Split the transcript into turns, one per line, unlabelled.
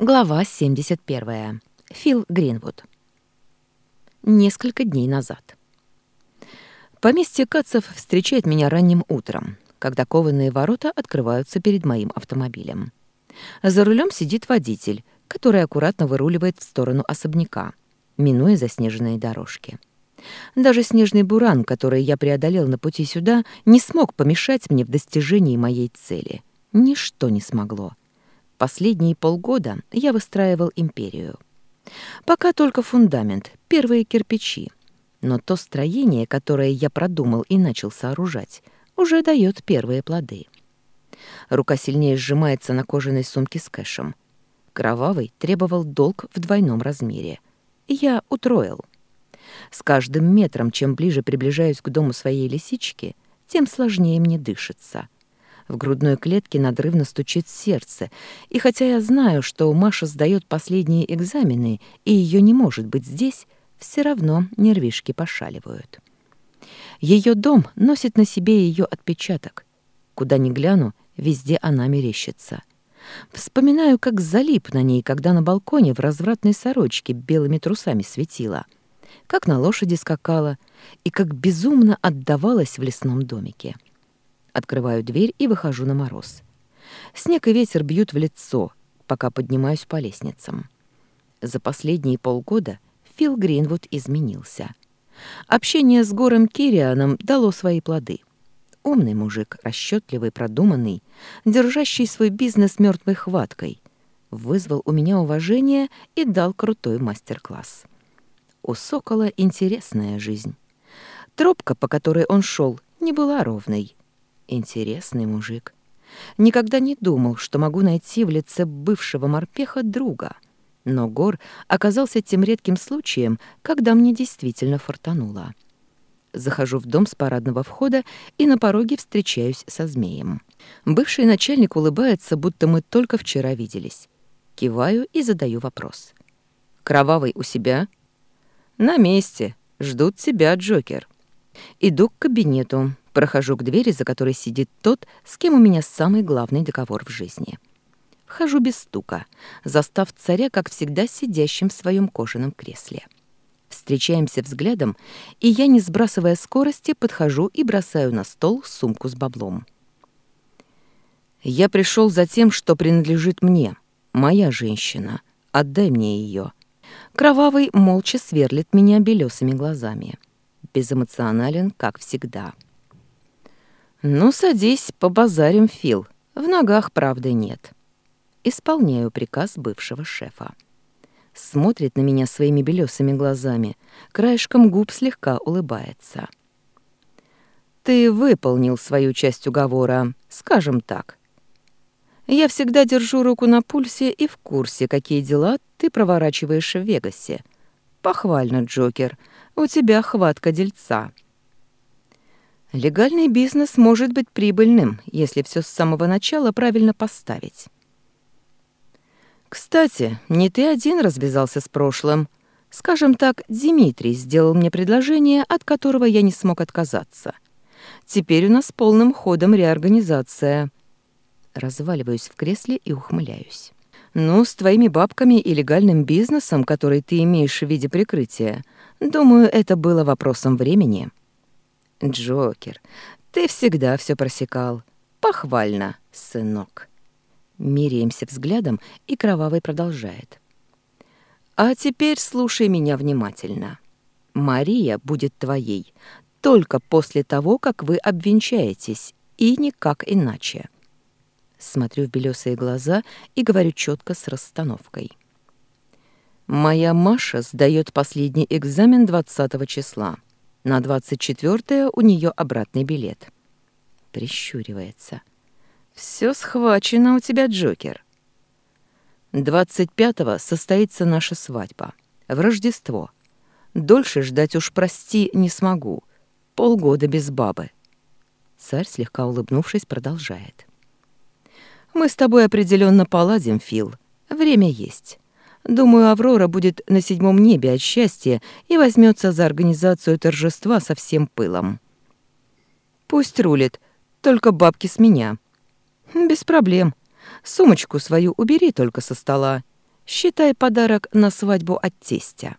Глава 71. Фил Гринвуд. Несколько дней назад. Поместье Кацев встречает меня ранним утром, когда кованые ворота открываются перед моим автомобилем. За рулем сидит водитель, который аккуратно выруливает в сторону особняка, минуя заснеженные дорожки. Даже снежный буран, который я преодолел на пути сюда, не смог помешать мне в достижении моей цели. Ничто не смогло. — Последние полгода я выстраивал империю. Пока только фундамент, первые кирпичи. Но то строение, которое я продумал и начал сооружать, уже дает первые плоды. Рука сильнее сжимается на кожаной сумке с кэшем. Кровавый требовал долг в двойном размере. Я утроил. С каждым метром, чем ближе приближаюсь к дому своей лисички, тем сложнее мне дышится — в грудной клетке надрывно стучит сердце, и хотя я знаю, что Маша сдает последние экзамены, и ее не может быть здесь, все равно нервишки пошаливают. Ее дом носит на себе ее отпечаток. Куда ни гляну, везде она мерещится. Вспоминаю, как залип на ней, когда на балконе в развратной сорочке белыми трусами светила, как на лошади скакала и как безумно отдавалась в лесном домике. Открываю дверь и выхожу на мороз. Снег и ветер бьют в лицо, пока поднимаюсь по лестницам. За последние полгода Фил Гринвуд изменился. Общение с Гором Кирианом дало свои плоды. Умный мужик, расчетливый, продуманный, держащий свой бизнес мертвой хваткой, вызвал у меня уважение и дал крутой мастер-класс. У Сокола интересная жизнь. Тропка, по которой он шел, не была ровной. Интересный мужик. Никогда не думал, что могу найти в лице бывшего морпеха друга. Но Гор оказался тем редким случаем, когда мне действительно фортануло. Захожу в дом с парадного входа и на пороге встречаюсь со змеем. Бывший начальник улыбается, будто мы только вчера виделись. Киваю и задаю вопрос. «Кровавый у себя?» «На месте. Ждут тебя, Джокер». Иду к кабинету, Прохожу к двери, за которой сидит тот, с кем у меня самый главный договор в жизни. Хожу без стука, застав царя, как всегда, сидящим в своем кожаном кресле. Встречаемся взглядом, и я, не сбрасывая скорости, подхожу и бросаю на стол сумку с баблом. «Я пришел за тем, что принадлежит мне, моя женщина. Отдай мне ее». Кровавый молча сверлит меня белесыми глазами. Безэмоционален, как всегда. «Ну, садись, побазарим, Фил. В ногах правды нет». Исполняю приказ бывшего шефа. Смотрит на меня своими белесыми глазами, краешком губ слегка улыбается. «Ты выполнил свою часть уговора, скажем так. Я всегда держу руку на пульсе и в курсе, какие дела ты проворачиваешь в Вегасе. Похвально, Джокер, у тебя хватка дельца». Легальный бизнес может быть прибыльным, если все с самого начала правильно поставить. Кстати, не ты один развязался с прошлым. Скажем так, Дмитрий сделал мне предложение, от которого я не смог отказаться. Теперь у нас полным ходом реорганизация. Разваливаюсь в кресле и ухмыляюсь. Ну, с твоими бабками и легальным бизнесом, который ты имеешь в виде прикрытия, думаю, это было вопросом времени. Джокер, ты всегда все просекал. Похвально, сынок. Меряемся взглядом, и Кровавый продолжает. А теперь слушай меня внимательно. Мария будет твоей только после того, как вы обвенчаетесь, и никак иначе. Смотрю в белесые глаза и говорю четко с расстановкой. Моя Маша сдает последний экзамен 20 числа. На 24-е у нее обратный билет. Прищуривается. Все схвачено у тебя, Джокер. 25-го состоится наша свадьба. В Рождество. Дольше ждать уж, прости, не смогу. Полгода без бабы. Царь, слегка улыбнувшись, продолжает. «Мы с тобой определенно поладим, Фил. Время есть. Думаю, Аврора будет на седьмом небе от счастья и возьмется за организацию торжества со всем пылом. Пусть рулит, только бабки с меня. Без проблем. Сумочку свою убери только со стола. Считай подарок на свадьбу от тестя.